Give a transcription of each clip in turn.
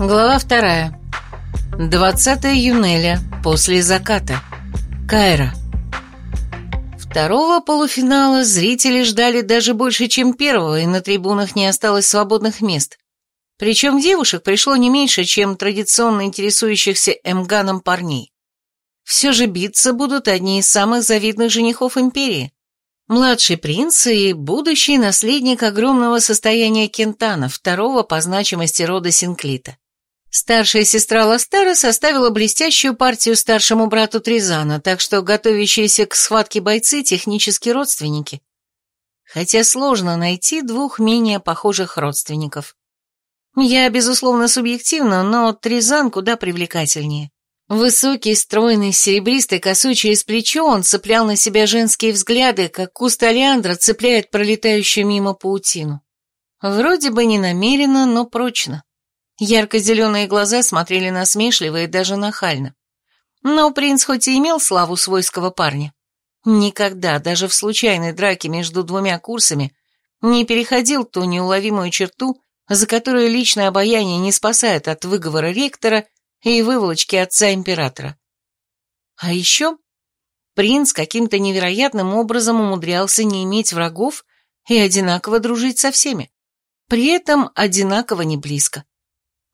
Глава вторая. 20 июня, после заката. Кайра. Второго полуфинала зрители ждали даже больше, чем первого, и на трибунах не осталось свободных мест. Причем девушек пришло не меньше, чем традиционно интересующихся эмганом парней. Все же биться будут одни из самых завидных женихов империи. Младший принц и будущий наследник огромного состояния Кентана, второго по значимости рода Синклита. Старшая сестра Ластара составила блестящую партию старшему брату Тризана, так что готовящиеся к схватке бойцы технически родственники. Хотя сложно найти двух менее похожих родственников. Я, безусловно, субъективна, но Тризан куда привлекательнее. Высокий, стройный, серебристый, косой через плечо, он цеплял на себя женские взгляды, как куст олеандра цепляет пролетающую мимо паутину. Вроде бы не намеренно, но прочно. Ярко-зеленые глаза смотрели насмешливо и даже нахально. Но принц хоть и имел славу свойского парня, никогда, даже в случайной драке между двумя курсами, не переходил ту неуловимую черту, за которую личное обаяние не спасает от выговора ректора и выволочки отца императора. А еще принц каким-то невероятным образом умудрялся не иметь врагов и одинаково дружить со всеми, при этом одинаково не близко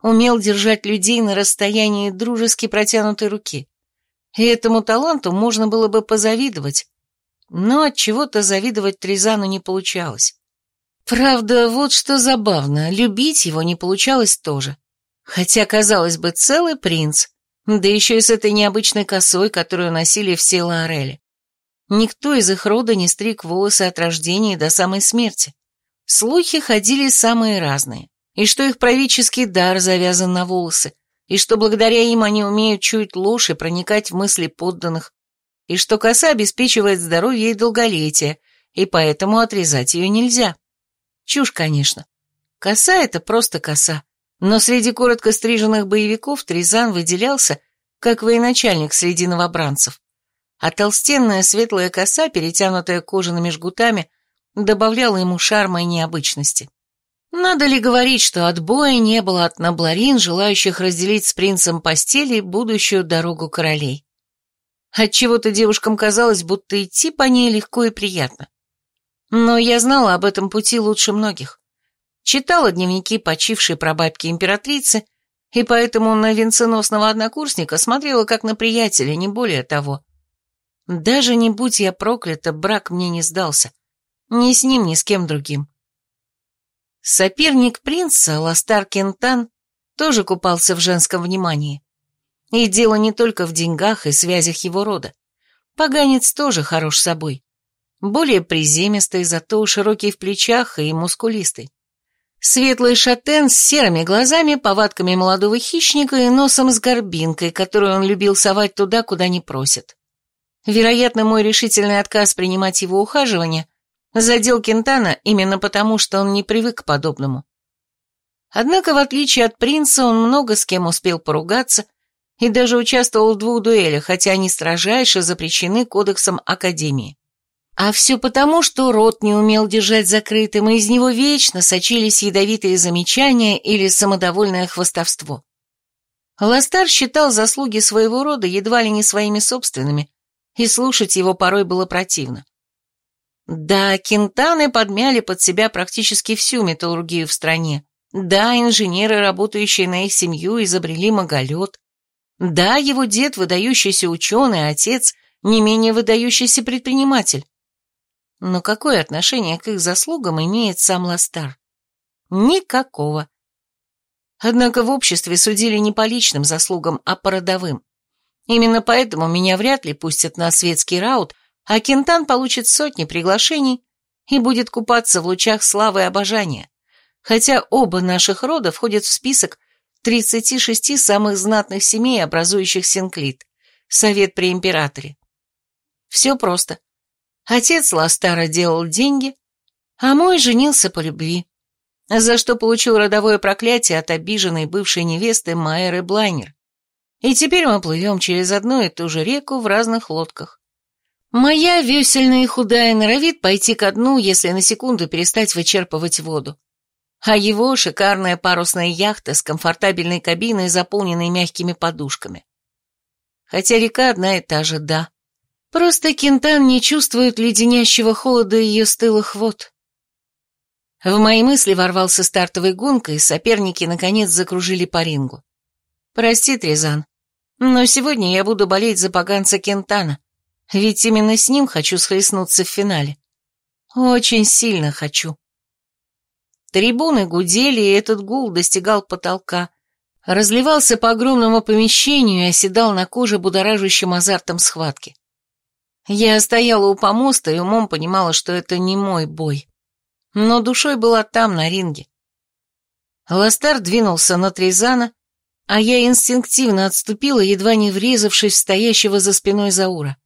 умел держать людей на расстоянии дружески протянутой руки. И этому таланту можно было бы позавидовать, но от чего-то завидовать Тризану не получалось. Правда, вот что забавно, любить его не получалось тоже. Хотя, казалось бы, целый принц, да еще и с этой необычной косой, которую носили все Лаорели. Никто из их рода не стриг волосы от рождения до самой смерти. Слухи ходили самые разные и что их правительский дар завязан на волосы, и что благодаря им они умеют чуять ложь проникать в мысли подданных, и что коса обеспечивает здоровье и долголетие, и поэтому отрезать ее нельзя. Чушь, конечно. Коса — это просто коса. Но среди коротко стриженных боевиков Тризан выделялся, как военачальник среди новобранцев. А толстенная светлая коса, перетянутая кожаными жгутами, добавляла ему шарма и необычности. Надо ли говорить, что отбоя не было от набларин, желающих разделить с принцем постели будущую дорогу королей. Отчего-то девушкам казалось, будто идти по ней легко и приятно. Но я знала об этом пути лучше многих. Читала дневники почившей прабабки императрицы, и поэтому на венценосного однокурсника смотрела как на приятеля, не более того. Даже не будь я проклята, брак мне не сдался. Ни с ним, ни с кем другим. Соперник принца, Ластар Кентан, тоже купался в женском внимании. И дело не только в деньгах и связях его рода. Поганец тоже хорош собой. Более приземистый, зато широкий в плечах и мускулистый. Светлый шатен с серыми глазами, повадками молодого хищника и носом с горбинкой, которую он любил совать туда, куда не просят. Вероятно, мой решительный отказ принимать его ухаживание задел Кентана именно потому, что он не привык к подобному. Однако, в отличие от принца, он много с кем успел поругаться и даже участвовал в двух дуэлях, хотя они строжайше запрещены кодексом Академии. А все потому, что рот не умел держать закрытым, и из него вечно сочились ядовитые замечания или самодовольное хвостовство. Ластар считал заслуги своего рода едва ли не своими собственными, и слушать его порой было противно. Да, кентаны подмяли под себя практически всю металлургию в стране. Да, инженеры, работающие на их семью, изобрели маголет. Да, его дед, выдающийся ученый, отец, не менее выдающийся предприниматель. Но какое отношение к их заслугам имеет сам Ластар? Никакого. Однако в обществе судили не по личным заслугам, а по родовым. Именно поэтому меня вряд ли пустят на светский раут – а Кентан получит сотни приглашений и будет купаться в лучах славы и обожания, хотя оба наших рода входят в список 36 самых знатных семей, образующих Синклит, совет при императоре. Все просто. Отец Ластара делал деньги, а мой женился по любви, за что получил родовое проклятие от обиженной бывшей невесты Майеры Блайнер. И теперь мы плывем через одну и ту же реку в разных лодках. Моя весельная и худая норовит пойти ко дну, если на секунду перестать вычерпывать воду. а его шикарная парусная яхта с комфортабельной кабиной, заполненной мягкими подушками. Хотя река одна и та же, да. Просто Кентан не чувствует леденящего холода ее стылых вод. В мои мысли ворвался стартовый гонка, и соперники наконец закружили по рингу. Прости, Трезан, но сегодня я буду болеть за поганца Кентана, ведь именно с ним хочу схлестнуться в финале. Очень сильно хочу. Трибуны гудели, и этот гул достигал потолка, разливался по огромному помещению и оседал на коже будоражащим азартом схватки. Я стояла у помоста и умом понимала, что это не мой бой. Но душой была там, на ринге. Ластар двинулся на Тризана, а я инстинктивно отступила, едва не врезавшись в стоящего за спиной Заура.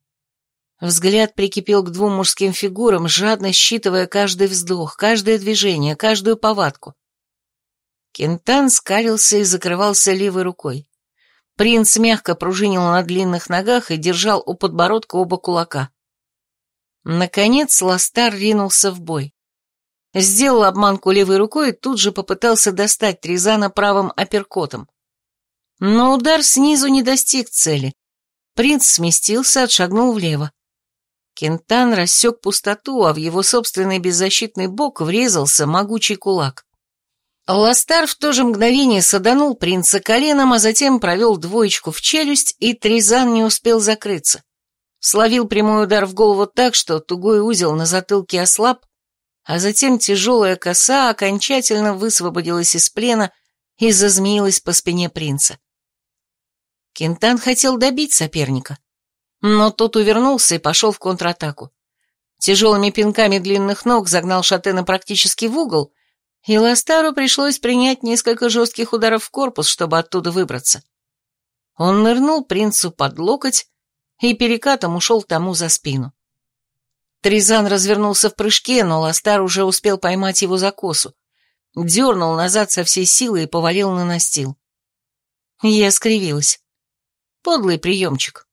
Взгляд прикипел к двум мужским фигурам, жадно считывая каждый вздох, каждое движение, каждую повадку. Кентан скалился и закрывался левой рукой. Принц мягко пружинил на длинных ногах и держал у подбородка оба кулака. Наконец Ластар ринулся в бой. Сделал обманку левой рукой и тут же попытался достать Тризана правым апперкотом. Но удар снизу не достиг цели. Принц сместился, отшагнул влево. Кентан рассек пустоту, а в его собственный беззащитный бок врезался могучий кулак. Ластар в то же мгновение саданул принца коленом, а затем провел двоечку в челюсть, и Тризан не успел закрыться. Словил прямой удар в голову так, что тугой узел на затылке ослаб, а затем тяжелая коса окончательно высвободилась из плена и зазмеилась по спине принца. Кентан хотел добить соперника, но тот увернулся и пошел в контратаку. Тяжелыми пинками длинных ног загнал Шатена практически в угол, и Ластару пришлось принять несколько жестких ударов в корпус, чтобы оттуда выбраться. Он нырнул принцу под локоть и перекатом ушел тому за спину. Тризан развернулся в прыжке, но Ластар уже успел поймать его за косу, дернул назад со всей силы и повалил на настил. Я скривилась. Подлый приемчик.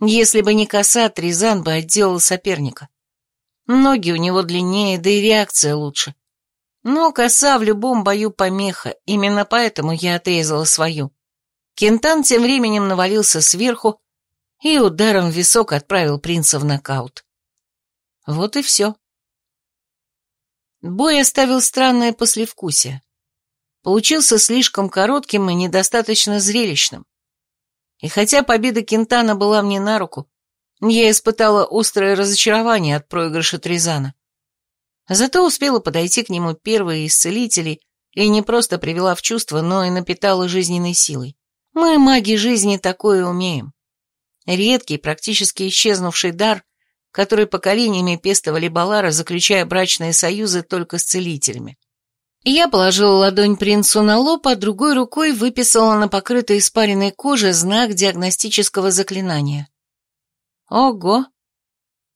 Если бы не коса, Тризан бы отделал соперника. Ноги у него длиннее, да и реакция лучше. Но коса в любом бою помеха, именно поэтому я отрезала свою. Кентан тем временем навалился сверху и ударом в висок отправил принца в нокаут. Вот и все. Бой оставил странное послевкусие. Получился слишком коротким и недостаточно зрелищным. И хотя победа Кентана была мне на руку, я испытала острое разочарование от проигрыша Тризана. Зато успела подойти к нему первой из целителей и не просто привела в чувство, но и напитала жизненной силой. Мы, маги жизни, такое умеем. Редкий, практически исчезнувший дар, который поколениями пестовали Балара, заключая брачные союзы только с целителями. Я положила ладонь принцу на лоб, а другой рукой выписала на покрытой испаренной коже знак диагностического заклинания. Ого!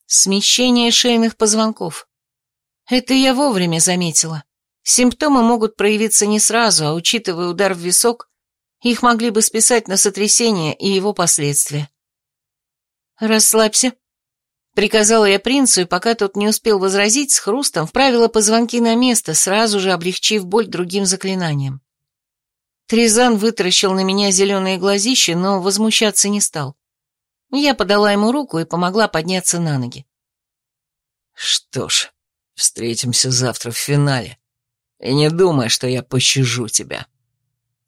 Смещение шейных позвонков. Это я вовремя заметила. Симптомы могут проявиться не сразу, а учитывая удар в висок, их могли бы списать на сотрясение и его последствия. «Расслабься», — приказала я принцу, и пока тот не успел возразить, с хрустом вправила позвонки на место, сразу же облегчив боль другим заклинанием. Тризан вытаращил на меня зеленые глазища, но возмущаться не стал. Я подала ему руку и помогла подняться на ноги. «Что ж, Встретимся завтра в финале. И не думай, что я пощажу тебя.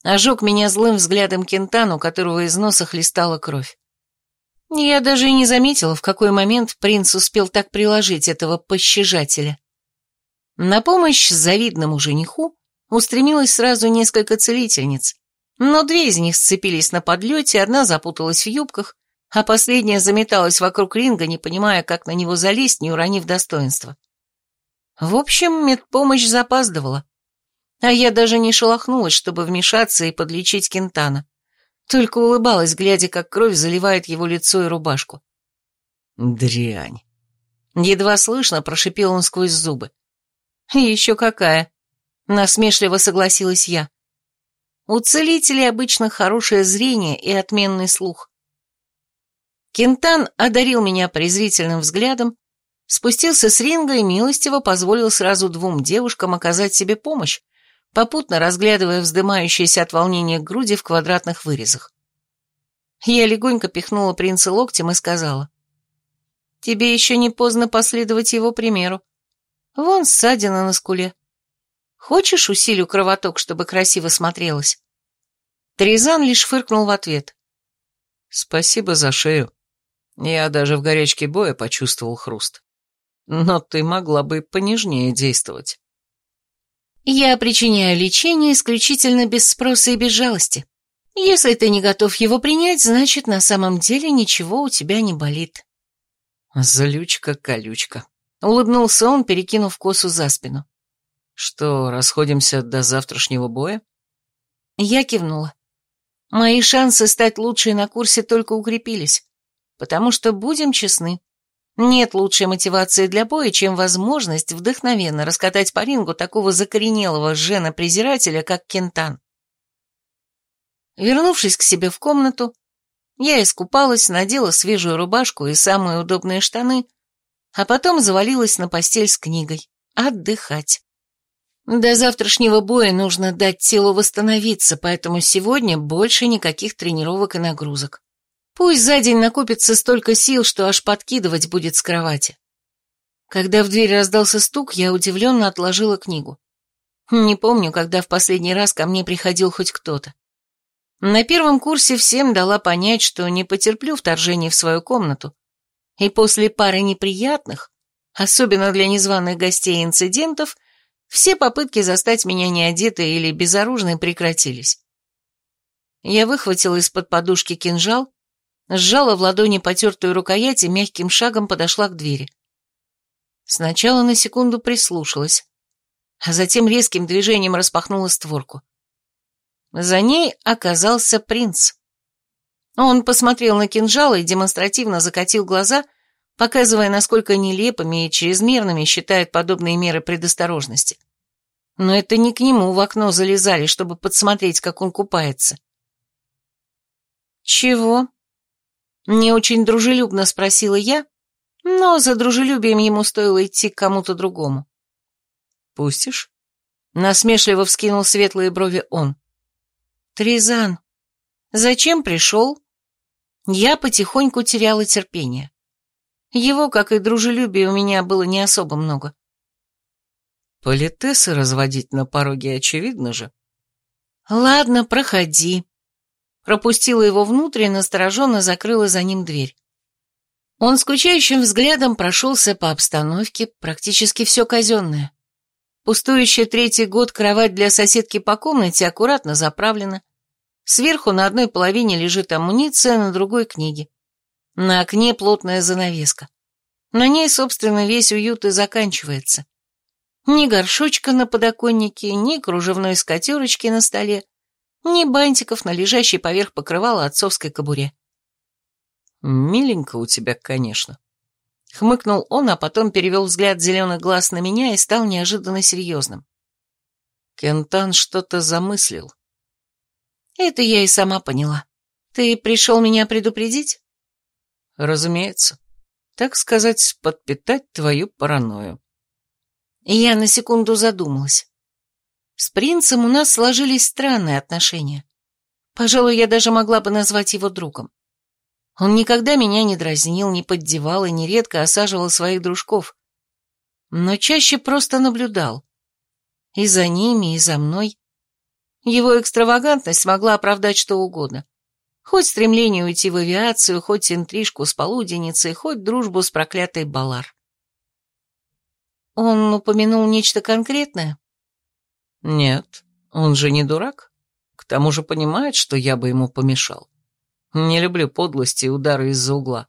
Ожег меня злым взглядом Кентану, которого из носа хлестала кровь. Я даже и не заметила, в какой момент принц успел так приложить этого пощажателя. На помощь завидному жениху устремилось сразу несколько целительниц, но две из них сцепились на подлете, одна запуталась в юбках, а последняя заметалась вокруг ринга, не понимая, как на него залезть, не уронив достоинства. В общем, медпомощь запаздывала. А я даже не шелохнулась, чтобы вмешаться и подлечить Кентана. Только улыбалась, глядя, как кровь заливает его лицо и рубашку. «Дрянь!» Едва слышно прошипел он сквозь зубы. «Еще какая!» Насмешливо согласилась я. У целителей обычно хорошее зрение и отменный слух. Кентан одарил меня презрительным взглядом, спустился с ринга и милостиво позволил сразу двум девушкам оказать себе помощь, попутно разглядывая вздымающиеся от волнения груди в квадратных вырезах. Я легонько пихнула принца локтем и сказала. «Тебе еще не поздно последовать его примеру. Вон ссадина на скуле. Хочешь, усилю кровоток, чтобы красиво смотрелось?» Тризан лишь фыркнул в ответ. «Спасибо за шею. Я даже в горячке боя почувствовал хруст. Но ты могла бы понежнее действовать». «Я причиняю лечение исключительно без спроса и без жалости. Если ты не готов его принять, значит, на самом деле ничего у тебя не болит». «Злючка-колючка», — улыбнулся он, перекинув косу за спину. «Что, расходимся до завтрашнего боя?» Я кивнула. Мои шансы стать лучшей на курсе только укрепились, потому что, будем честны, нет лучшей мотивации для боя, чем возможность вдохновенно раскатать по рингу такого закоренелого жена-презирателя, как Кентан. Вернувшись к себе в комнату, я искупалась, надела свежую рубашку и самые удобные штаны, а потом завалилась на постель с книгой. Отдыхать. До завтрашнего боя нужно дать телу восстановиться, поэтому сегодня больше никаких тренировок и нагрузок. Пусть за день накопится столько сил, что аж подкидывать будет с кровати. Когда в дверь раздался стук, я удивленно отложила книгу. Не помню, когда в последний раз ко мне приходил хоть кто-то. На первом курсе всем дала понять, что не потерплю вторжения в свою комнату. И после пары неприятных, особенно для незваных гостей инцидентов, все попытки застать меня неодетой или безоружной прекратились. Я выхватила из-под подушки кинжал, сжала в ладони потертую рукоять и мягким шагом подошла к двери. Сначала на секунду прислушалась, а затем резким движением распахнула створку. За ней оказался принц. Он посмотрел на кинжал и демонстративно закатил глаза, показывая, насколько нелепыми и чрезмерными считает подобные меры предосторожности. Но это не к нему в окно залезали, чтобы подсмотреть, как он купается. «Чего?» Не очень дружелюбно спросила я, но за дружелюбием ему стоило идти к кому-то другому. «Пустишь?» Насмешливо вскинул светлые брови он. Тризан, зачем пришел? Я потихоньку теряла терпение. Его, как и дружелюбие, у меня было не особо много. Политесы разводить на пороге очевидно же. Ладно, проходи. Пропустила его внутрь и настороженно закрыла за ним дверь. Он скучающим взглядом прошелся по обстановке, практически все казенное. Пустующая третий год кровать для соседки по комнате аккуратно заправлена. Сверху на одной половине лежит амуниция, на другой — книги. На окне плотная занавеска. На ней, собственно, весь уют и заканчивается. Ни горшочка на подоконнике, ни кружевной скатерочки на столе, ни бантиков на лежащей поверх покрывала отцовской кобуре. «Миленько у тебя, конечно», Хмыкнул он, а потом перевел взгляд зеленых глаз на меня и стал неожиданно серьезным. Кентан что-то замыслил. Это я и сама поняла. Ты пришел меня предупредить? Разумеется. Так сказать, подпитать твою паранойю. Я на секунду задумалась. С принцем у нас сложились странные отношения. Пожалуй, я даже могла бы назвать его другом. Он никогда меня не дразнил, не поддевал и нередко осаживал своих дружков. Но чаще просто наблюдал. И за ними, и за мной. Его экстравагантность могла оправдать что угодно. Хоть стремление уйти в авиацию, хоть интрижку с полуденницей, хоть дружбу с проклятой Балар. Он упомянул нечто конкретное? Нет, он же не дурак. К тому же понимает, что я бы ему помешал. Не люблю подлости и удары из-за угла.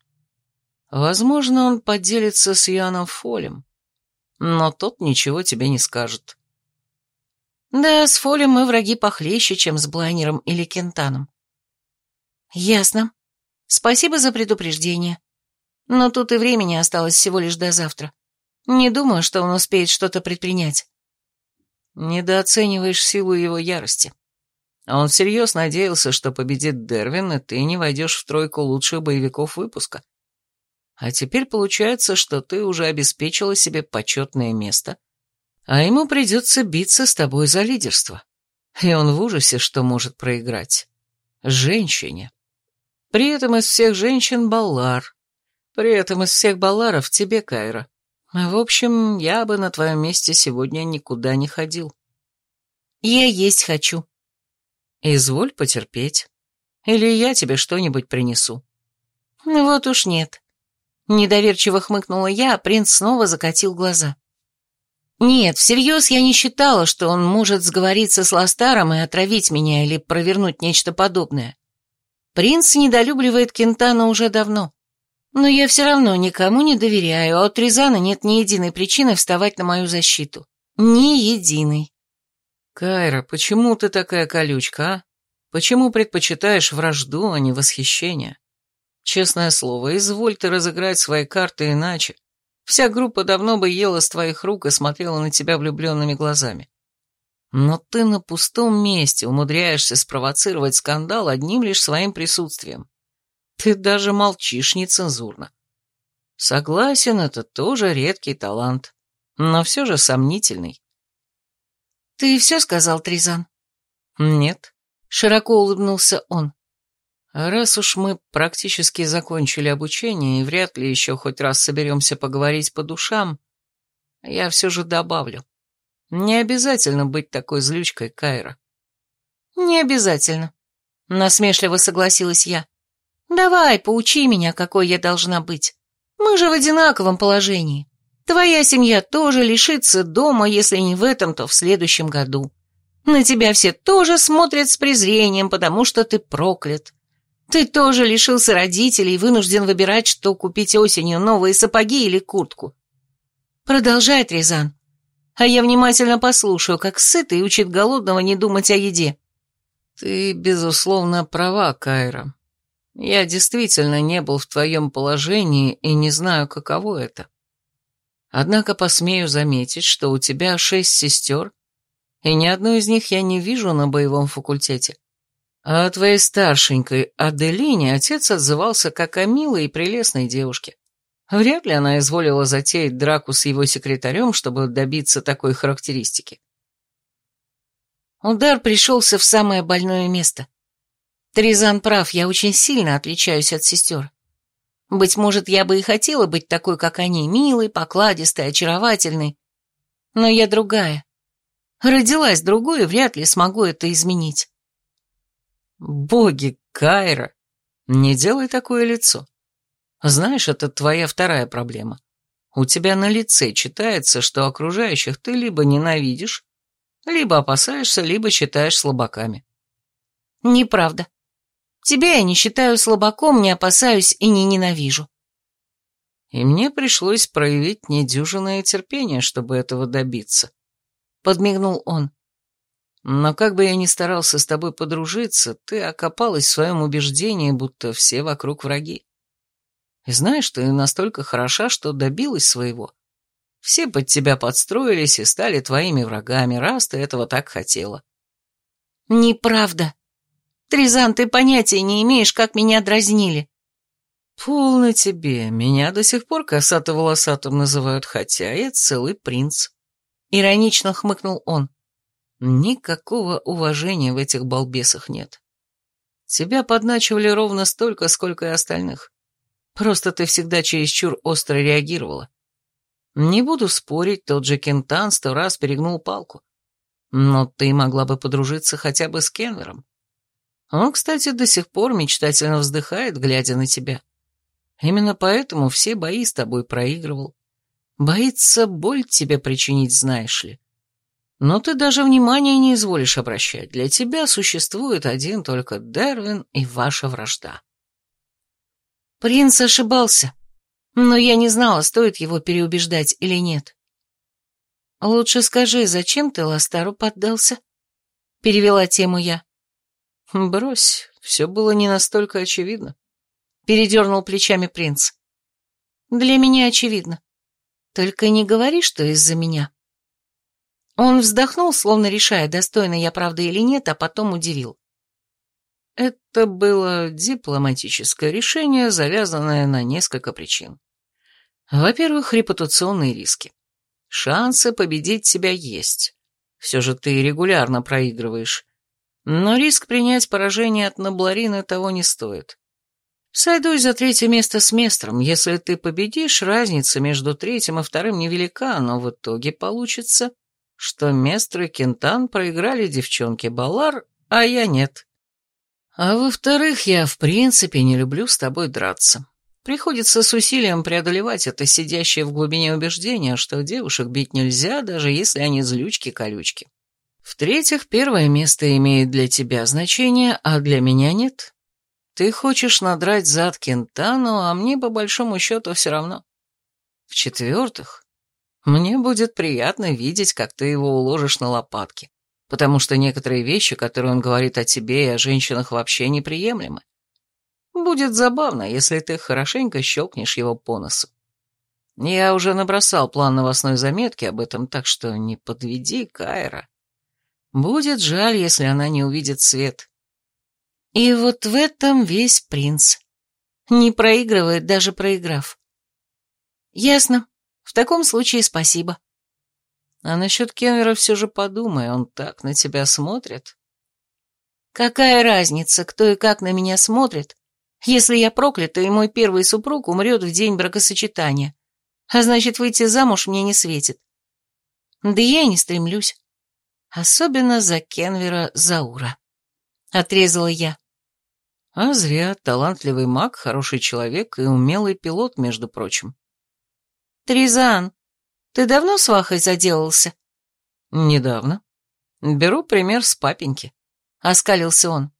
Возможно, он поделится с Яном Фолем, но тот ничего тебе не скажет. Да, с Фолем мы враги похлеще, чем с Блайнером или Кентаном. Ясно. Спасибо за предупреждение. Но тут и времени осталось всего лишь до завтра. Не думаю, что он успеет что-то предпринять. Недооцениваешь силу его ярости. А он всерьез надеялся, что победит Дервин, и ты не войдешь в тройку лучших боевиков выпуска. А теперь получается, что ты уже обеспечила себе почетное место, А ему придется биться с тобой за лидерство. И он в ужасе, что может проиграть. Женщине. При этом из всех женщин Баллар. При этом из всех Балларов тебе, Кайра. В общем, я бы на твоем месте сегодня никуда не ходил. Я есть хочу. Изволь потерпеть. Или я тебе что-нибудь принесу. Вот уж нет. Недоверчиво хмыкнула я, а принц снова закатил глаза. Нет, всерьез я не считала, что он может сговориться с Ластаром и отравить меня или провернуть нечто подобное. Принц недолюбливает Кентана уже давно. Но я все равно никому не доверяю, а у Тризана нет ни единой причины вставать на мою защиту. Ни единой. Кайра, почему ты такая колючка, а? Почему предпочитаешь вражду, а не восхищение? Честное слово, изволь ты разыграть свои карты иначе. Вся группа давно бы ела с твоих рук и смотрела на тебя влюбленными глазами. Но ты на пустом месте умудряешься спровоцировать скандал одним лишь своим присутствием. Ты даже молчишь нецензурно. Согласен, это тоже редкий талант, но все же сомнительный. Ты все сказал, Тризан? Нет. Широко улыбнулся он. Раз уж мы практически закончили обучение и вряд ли еще хоть раз соберемся поговорить по душам, я все же добавлю. Не обязательно быть такой злючкой, Кайра. Не обязательно. Насмешливо согласилась я. Давай, поучи меня, какой я должна быть. Мы же в одинаковом положении. Твоя семья тоже лишится дома, если не в этом, то в следующем году. На тебя все тоже смотрят с презрением, потому что ты проклят. Ты тоже лишился родителей и вынужден выбирать, что купить осенью, новые сапоги или куртку. Продолжай, Тризан. А я внимательно послушаю, как сытый учит голодного не думать о еде. Ты, безусловно, права, Кайра. Я действительно не был в твоем положении и не знаю, каково это. Однако посмею заметить, что у тебя шесть сестер, и ни одной из них я не вижу на боевом факультете. А о твоей старшенькой Аделине отец отзывался как о милой и прелестной девушке. Вряд ли она изволила затеять драку с его секретарем, чтобы добиться такой характеристики. Удар пришелся в самое больное место. Тризан прав, я очень сильно отличаюсь от сестер. Быть может, я бы и хотела быть такой, как они, милой, покладистой, очаровательной. Но я другая. Родилась другой и вряд ли смогу это изменить. Боги, Кайра, не делай такое лицо. Знаешь, это твоя вторая проблема. У тебя на лице читается, что окружающих ты либо ненавидишь, либо опасаешься, либо считаешь слабаками. Неправда. Тебя я не считаю слабаком, не опасаюсь и не ненавижу. И мне пришлось проявить недюжинное терпение, чтобы этого добиться. Подмигнул он. Но как бы я ни старался с тобой подружиться, ты окопалась в своем убеждении, будто все вокруг враги. И знаешь, ты настолько хороша, что добилась своего. Все под тебя подстроились и стали твоими врагами, раз ты этого так хотела. Неправда. Тризан, ты понятия не имеешь, как меня дразнили. Полно тебе. Меня до сих пор косато-волосатым называют, хотя я целый принц. Иронично хмыкнул он. Никакого уважения в этих балбесах нет. Тебя подначивали ровно столько, сколько и остальных. Просто ты всегда чересчур остро реагировала. Не буду спорить, тот же Кентан сто раз перегнул палку. Но ты могла бы подружиться хотя бы с Кенвером. Он, кстати, до сих пор мечтательно вздыхает, глядя на тебя. Именно поэтому все бои с тобой проигрывал. Боится боль тебе причинить, знаешь ли. Но ты даже внимания не изволишь обращать. Для тебя существует один только Дервин и ваша вражда. Принц ошибался, но я не знала, стоит его переубеждать или нет. Лучше скажи, зачем ты Ластару поддался? Перевела тему я. Брось, все было не настолько очевидно. Передернул плечами принц. Для меня очевидно. Только не говори, что из-за меня. Он вздохнул, словно решая, достойна я правда или нет, а потом удивил. Это было дипломатическое решение, завязанное на несколько причин. Во-первых, репутационные риски. Шансы победить тебя есть. Все же ты регулярно проигрываешь. Но риск принять поражение от Набларина того не стоит. Сойдусь за третье место с местром. Если ты победишь, разница между третьим и вторым невелика, но в итоге получится, что Местр и Кентан проиграли девчонке Балар, а я нет. А во-вторых, я в принципе не люблю с тобой драться. Приходится с усилием преодолевать это сидящее в глубине убеждение, что девушек бить нельзя, даже если они злючки-колючки. В-третьих, первое место имеет для тебя значение, а для меня нет. Ты хочешь надрать зад Кентану, а мне по большому счету все равно. В-четвертых, мне будет приятно видеть, как ты его уложишь на лопатки, потому что некоторые вещи, которые он говорит о тебе и о женщинах, вообще неприемлемы. Будет забавно, если ты хорошенько щелкнешь его по носу. Я уже набросал план новостной заметки об этом, так что не подведи Кайра. Будет жаль, если она не увидит свет. И вот в этом весь принц. Не проигрывает, даже проиграв. Ясно. В таком случае спасибо. А насчет Кенвера все же подумай, он так на тебя смотрит. Какая разница, кто и как на меня смотрит, если я проклята, и мой первый супруг умрет в день бракосочетания. А значит, выйти замуж мне не светит. Да я и не стремлюсь. Особенно за Кенвера Заура. Отрезала я. А зря, талантливый маг, хороший человек и умелый пилот, между прочим. Тризан, ты давно с Вахой заделался? Недавно. Беру пример с папеньки. Оскалился он.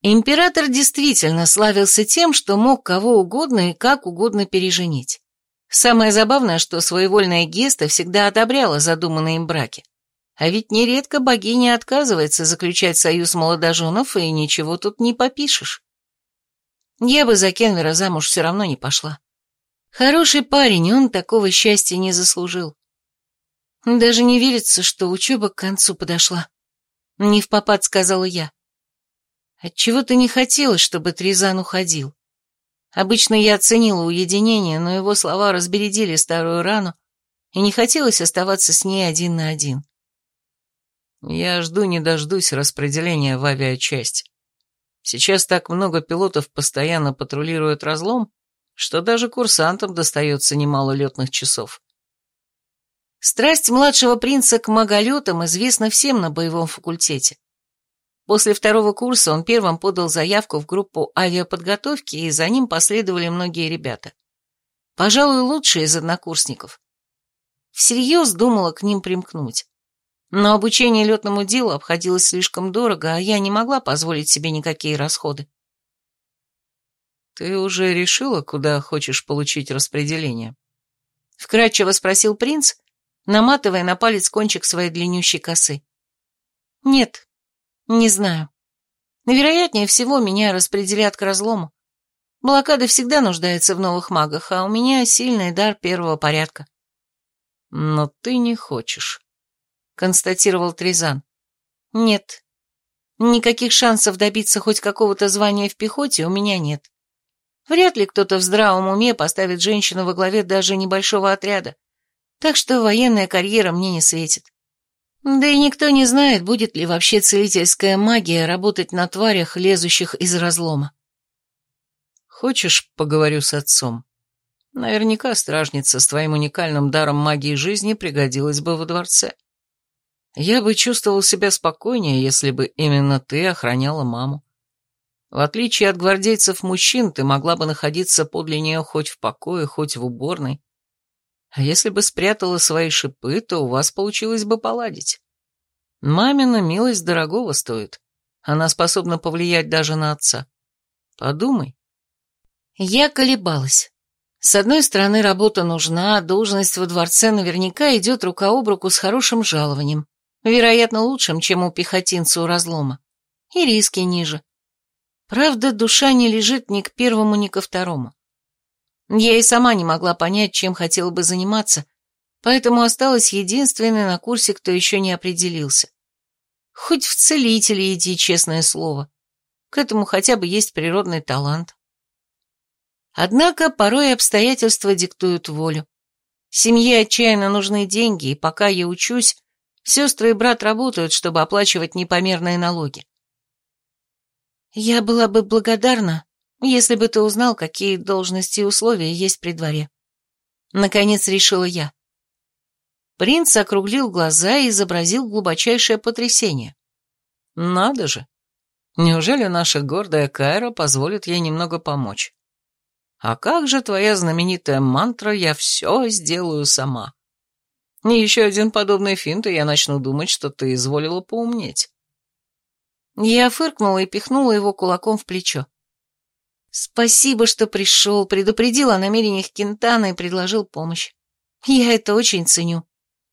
Император действительно славился тем, что мог кого угодно и как угодно переженить. Самое забавное, что своевольная Геста всегда одобряла задуманные им браки. А ведь нередко богиня отказывается заключать союз молодоженов, и ничего тут не попишешь. Я бы за Кенвера замуж все равно не пошла. Хороший парень, он такого счастья не заслужил. Даже не верится, что учеба к концу подошла. Не в попад сказала я. Отчего-то не хотелось, чтобы Тризан уходил. Обычно я оценила уединение, но его слова разбередили старую рану, и не хотелось оставаться с ней один на один. Я жду не дождусь распределения в авиачасть. Сейчас так много пилотов постоянно патрулируют разлом, что даже курсантам достается немало летных часов. Страсть младшего принца к маголетам известна всем на боевом факультете. После второго курса он первым подал заявку в группу авиаподготовки, и за ним последовали многие ребята. Пожалуй, лучшие из однокурсников. Всерьез думала к ним примкнуть. Но обучение летному делу обходилось слишком дорого, а я не могла позволить себе никакие расходы. «Ты уже решила, куда хочешь получить распределение?» Вкратчиво спросил принц, наматывая на палец кончик своей длиннющей косы. «Нет, не знаю. Вероятнее всего, меня распределят к разлому. Блокада всегда нуждается в новых магах, а у меня сильный дар первого порядка. Но ты не хочешь, констатировал Тризан. Нет. Никаких шансов добиться хоть какого-то звания в пехоте у меня нет. Вряд ли кто-то в здравом уме поставит женщину во главе даже небольшого отряда. Так что военная карьера мне не светит. Да и никто не знает, будет ли вообще целительская магия работать на тварях, лезущих из разлома. Хочешь, поговорю с отцом? Наверняка стражница с твоим уникальным даром магии жизни пригодилась бы во дворце. Я бы чувствовал себя спокойнее, если бы именно ты охраняла маму. В отличие от гвардейцев-мужчин, ты могла бы находиться подле нее хоть в покое, хоть в уборной, а если бы спрятала свои шипы, то у вас получилось бы поладить. Мамина милость дорогого стоит. Она способна повлиять даже на отца. Подумай. Я колебалась. С одной стороны, работа нужна, а должность во дворце наверняка идет рука об руку с хорошим жалованием. Вероятно, лучшим, чем у пехотинца у разлома. И риски ниже. Правда, душа не лежит ни к первому, ни ко второму. Я и сама не могла понять, чем хотела бы заниматься, поэтому осталась единственной на курсе, кто еще не определился. Хоть в целители иди, честное слово. К этому хотя бы есть природный талант. Однако порой обстоятельства диктуют волю. Семье отчаянно нужны деньги, и пока я учусь, сестры и брат работают, чтобы оплачивать непомерные налоги. Я была бы благодарна, если бы ты узнал, какие должности и условия есть при дворе. Наконец решила я. Принц округлил глаза и изобразил глубочайшее потрясение. Надо же. Неужели наша гордая Кайра позволит ей немного помочь? А как же твоя знаменитая мантра «Я все сделаю сама»? И еще один подобный финт, и я начну думать, что ты изволила поумнеть. Я фыркнула и пихнула его кулаком в плечо. Спасибо, что пришел, предупредил о намерениях Кентана и предложил помощь. Я это очень ценю.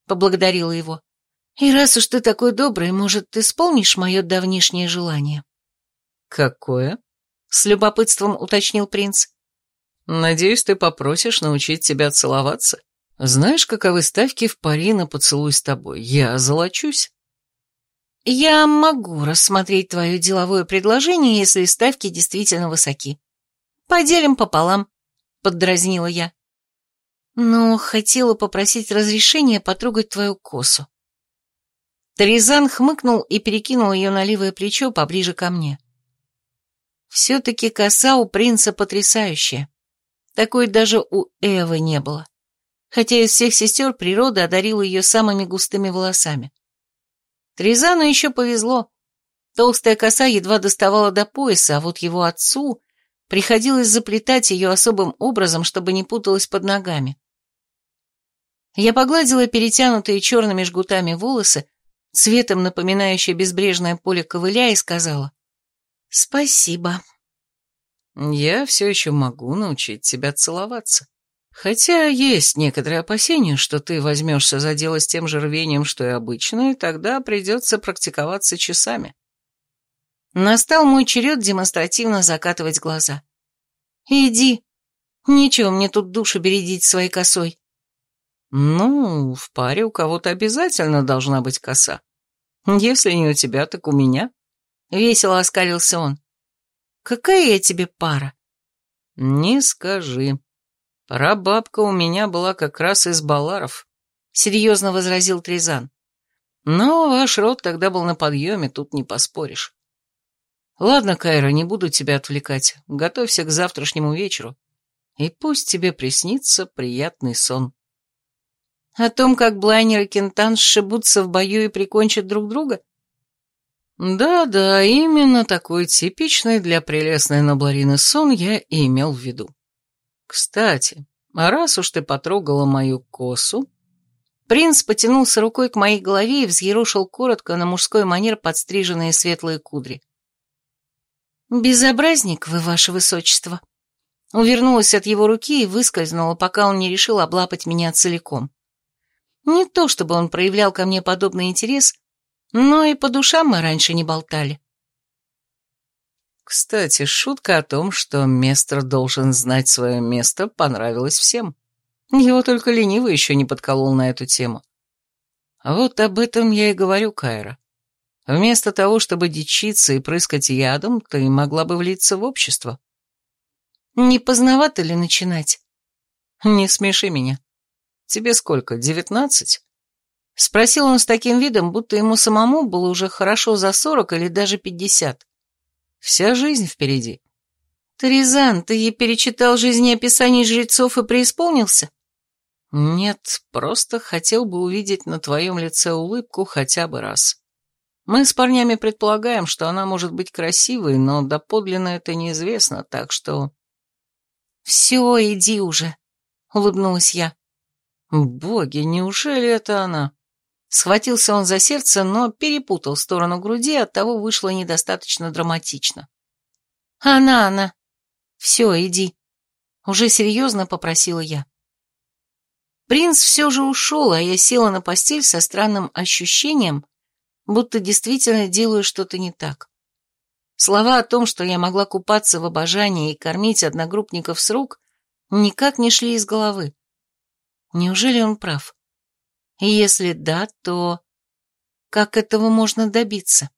Поблагодарила его. И раз уж ты такой добрый, может, ты исполнишь мое давнишнее желание? Какое? С любопытством уточнил принц. Надеюсь, ты попросишь научить тебя целоваться. Знаешь, каковы ставки в пари на поцелуй с тобой? Я золочусь. Я могу рассмотреть твое деловое предложение, если ставки действительно высоки. Поделим пополам, поддразнила я. Но хотела попросить разрешения потрогать твою косу. Таризан хмыкнул и перекинул ее на левое плечо поближе ко мне. Все-таки коса у принца потрясающая. Такой даже у Эвы не было. Хотя из всех сестер природа одарила ее самыми густыми волосами. Тризану еще повезло. Толстая коса едва доставала до пояса, а вот его отцу приходилось заплетать ее особым образом, чтобы не путалась под ногами. Я погладила перетянутые черными жгутами волосы, цветом напоминающие безбрежное поле ковыля, и сказала «Спасибо». «Я все еще могу научить тебя целоваться. Хотя есть некоторые опасения, что ты возьмешься за дело с тем же рвением, что и обычно, и тогда придется практиковаться часами. Настал мой черед демонстративно закатывать глаза. «Иди. Нечего мне тут душу бередить своей косой». «Ну, в паре у кого-то обязательно должна быть коса. Если не у тебя, так у меня». Весело оскалился он. «Какая я тебе пара?» «Не скажи», «Прабабка у меня была как раз из Баларов», — серьезно возразил Тризан. «Но ваш род тогда был на подъеме, тут не поспоришь». «Ладно, Кайра, не буду тебя отвлекать. Готовься к завтрашнему вечеру, и пусть тебе приснится приятный сон». «О том, как Блайнер и Кентан сшибутся в бою и прикончат друг друга?» «Да-да, именно такой типичный для прелестной Набларины сон я и имел в виду». Кстати, а раз уж ты потрогала мою косу... Принц потянулся рукой к моей голове и взъерушил коротко на мужской манер подстриженные светлые кудри. «Безобразник вы, ваше высочество!» Увернулась от его руки и выскользнула, пока он не решил облапать меня целиком. Не то, чтобы он проявлял ко мне подобный интерес, но и по душам мы раньше не болтали. Кстати, шутка о том, что Местер должен знать свое место, понравилась всем. Его только ленивый еще не подколол на эту тему. Вот об этом я и говорю, Кайра. Вместо того, чтобы дичиться и прыскать ядом, ты могла бы влиться в общество. Не поздновато ли начинать? Не смеши меня. Тебе сколько, девятнадцать? Спросил он с таким видом, будто ему самому было уже хорошо за сорок или даже пятьдесят. Вся жизнь впереди. Таризан, ты ей перечитал жизнеописание жрецов и преисполнился? Нет, просто хотел бы увидеть на твоем лице улыбку хотя бы раз. Мы с парнями предполагаем, что она может быть красивой, но доподлинно это неизвестно, так что... Все, иди уже, улыбнулась я. Боги, неужели это она? Схватился он за сердце, но перепутал сторону груди, оттого вышло недостаточно драматично. «Она, она! Все, иди!» Уже серьезно попросила я. Принц все же ушел, а я села на постель со странным ощущением, будто действительно делаю что-то не так. Слова о том, что я могла купаться в обожании и кормить одногруппников с рук, никак не шли из головы. Неужели он прав? Если да, то как этого можно добиться?